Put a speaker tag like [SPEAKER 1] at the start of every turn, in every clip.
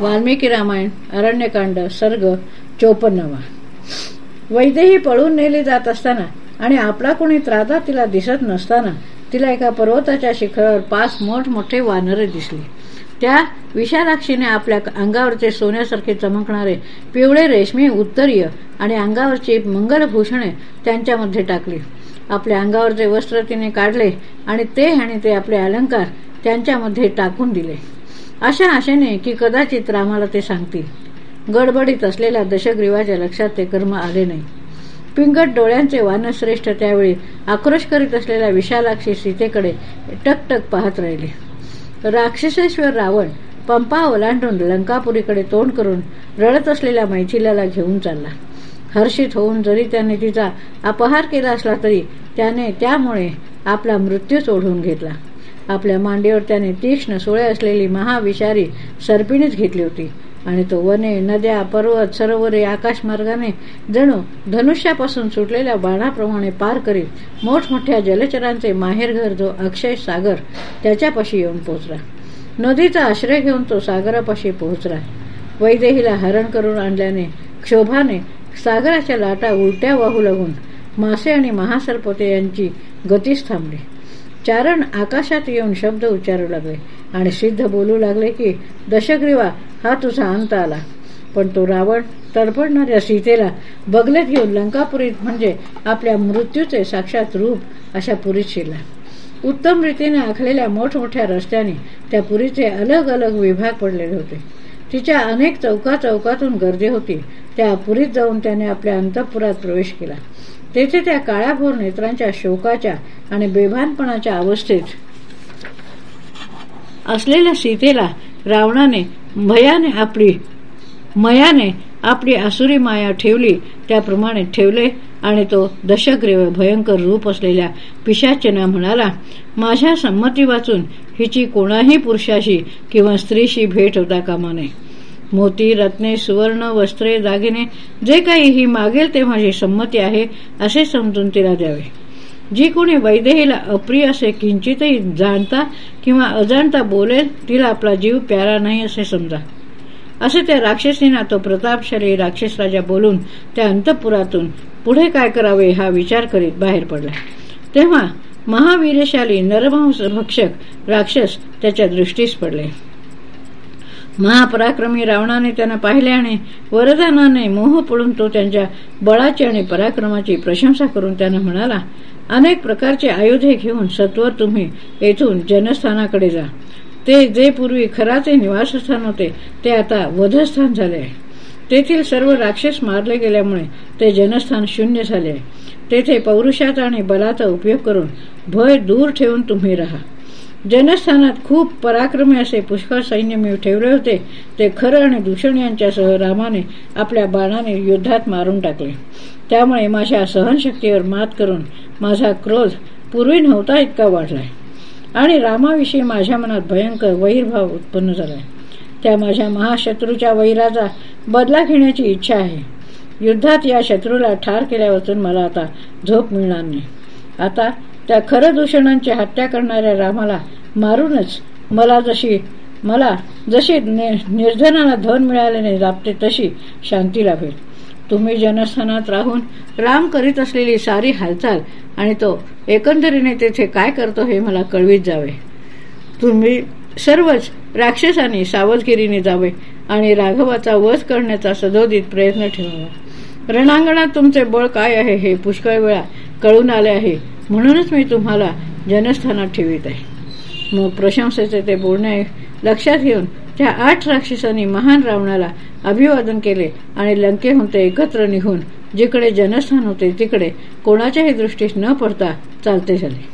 [SPEAKER 1] वाल्मिकी रामायण अरण्यकांड सर्ग चोपन्नवा. वैदेही पळून नेली जात असताना आणि आपला कोणी त्राता तिला दिसत नसताना तिला एका पर्वताच्या शिखरावर पाच मोठमोठे वानरे दिसली. त्या विशालाक्षीने आपल्या अंगावरचे सोन्यासारखे चमकणारे पिवळे रेशमी उत्तरीय आणि अंगावरची मंगलभूषणे त्यांच्यामध्ये टाकली. आपल्या अंगावरचे वस्त्र तिने काढले आणि ते आणि ते आपले अलंकार त्यांच्यामध्ये टाकून दिले. अशा आशेने की कदाचित रामाला ते सांगतील. गडबडीत असलेल्या दशग्रीवाच्या लक्षात ते कर्म आले नाही. पिंगट डोळ्यांचे वानश्रेष्ठ त्यावेळी आक्रोश करीत असलेल्या विशालाक्षी सीतेकडे टकटक पाहत राहिले. राक्षसेश्वर रावण पंपा ओलांडून लंकापुरीकडे तोंड करून रडत असलेल्या मैथिलाला घेऊन चालला. हर्षित होऊन जरी त्याने तिचा अपहार केला असला तरी त्याने त्यामुळे आपला मृत्यू ओढून घेतला. आपल्या मांडीवर त्याने तीक्ष्ण सोळे असलेली महाविषारी सर्पिणीच घेतली होती. आणि तो वने नद्या पर्वत सरोवरे आकाशमार्गाने जणू धनुष्यापासून सुटलेल्या बाणाप्रमाणे पार करीत मोठमोठ्या जलचरांचे माहेरघर जो अक्षय सागर त्याच्यापाशी येऊन पोहोचला. नदीचा आश्रय घेऊन तो सागरापाशी पोहोचला. वैदेहीला हरण करून आणल्याने क्षोभाने सागराच्या लाटा उलट्या वाहू लागून मासे आणि महासर्पते यांची गतीच थांबली. चारण आकाशात येऊन शब्द उच्चारू लागले आणि सिद्ध बोलू लागले की दशग्रीवा हा तुझा अंत आला. पण तो रावण तडफडणाऱ्या सीतेला बगलेत घेऊन लंकापुरीत म्हणजे आपल्या मृत्यूचे साक्षात रूप अशा पुरीत शिरला. उत्तम रीतीने आखलेल्या मोठमोठ्या रस्त्याने त्या पुरीचे अलग अलग विभाग पडलेले होते. तिच्या अनेक चौका चौकातून गर्दी होती. त्या पुरीत जाऊन त्याने आपल्या अंतपुरात प्रवेश केला. तेथे त्या काळ्याभोर नेत्रांच्या शोकाच्या आणि बेभानपणाच्या अवस्थेत असलेल्या सीतेला रावणाने भयाने आपली मयाने आपली आसुरी माया ठेवली त्याप्रमाणे ठेवले आणि तो दशग्रीव भयंकर रूप असलेल्या पिशाचना म्हणाला माझ्या संमती वाचून हिची कोणाही पुरुषाशी किंवा स्त्रीशी भेट होता कामा नये. मोती रत्ने सुवर्ण वस्त्रे दागिने जे काही ही मागेल ते माझी संमती आहे असे समजून तिला द्यावे. जी कोणी वैदेहीला अप्रिय असे किंचितही जाणता किंवा अजाणता बोलेल तिला आपला जीव प्यारा नाही असे समजा. असे त्या राक्षसींना तो प्रतापशाली राक्षस राजा बोलून त्या अंतपुरातून पुढे काय करावे हा विचार करीत बाहेर पडला. तेव्हा महावीरशाली नरमांस भक्षक राक्षस त्याच्या दृष्टीस पडले. महापराक्रमी रावणाने त्यांना पाहिले आणि वरदानाने मोह पडून तो त्यांच्या बळाची आणि पराक्रमाची प्रशंसा करून त्यांना म्हणाला अनेक प्रकारचे आयुधे घेऊन सत्वर तुम्ही येथून जनस्थानाकडे जा. ते जे पूर्वी खराचे निवासस्थान होते ते आता वधस्थान झाले आहे. तेथील सर्व राक्षस मारले गेल्यामुळे ते जनस्थान शून्य झाले आहे. तेथे पौरुषाचा आणि बलाचा उपयोग करून भय दूर ठेवून तुम्ही राहा. जनस्थानात खूप पराक्रमी असे पुष्कळ सैन्य मी ठेवले होते. ते खरं आणि दूषण यांच्यासह रामाने आपल्या बाणाने युद्धात मारून टाकले. त्यामुळे माझ्या सहनशक्तीवर मात करून माझा क्रोध पूर्वी नव्हता इतका वाढलाय. आणि रामाविषयी माझ्या मनात भयंकर वैरभाव उत्पन्न झालाय. त्या माझ्या महाशत्रूच्या वैराचा बदला घेण्याची इच्छा आहे. युद्धात या शत्रूला ठार केल्यापासून मला आता झोप मिळणार नाही. आता त्या खरं दूषणांची हत्या करणाऱ्या रामाला मारूनच मला जशी मला जशी निर्धनाला धन मिळाल्याने लाभते तशी शांती लाभेल तुम्ही जनस्थानात राहून राम करीत असलेली सारी हालचाल आणि तो एकंदरीने तेथे काय करतो हे मला कळवीत जावे. तुम्ही सर्वच राक्षसांनी सावधगिरीने जावे आणि राघवाचा वध करण्याचा सदोदित प्रयत्न ठेवावा. रणांगणात तुमचे बळ काय आहे हे पुष्कळ वेळा कळून आले आहे. म्हणूनच मी तुम्हाला जनस्थानात ठेवित आहे. मग प्रशंसेचे ते बोलणे लक्षात घेऊन त्या आठ राक्षसांनी महान रावणाला अभिवादन केले आणि लंकेहून ते एकत्र निघून जिकडे जनस्थान होते तिकडे कोणाच्याही दृष्टीस न पडता चालते झाले.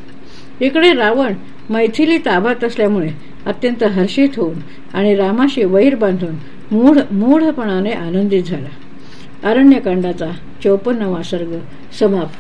[SPEAKER 1] इकडे रावण मैथिली ताब्यात असल्यामुळे अत्यंत हर्षित होऊन आणि रामाशी वैर बांधून मूढ मूढपणाने आनंदित झाला. अरण्यकांडाचा चौपन्नवा सर्ग समाप्त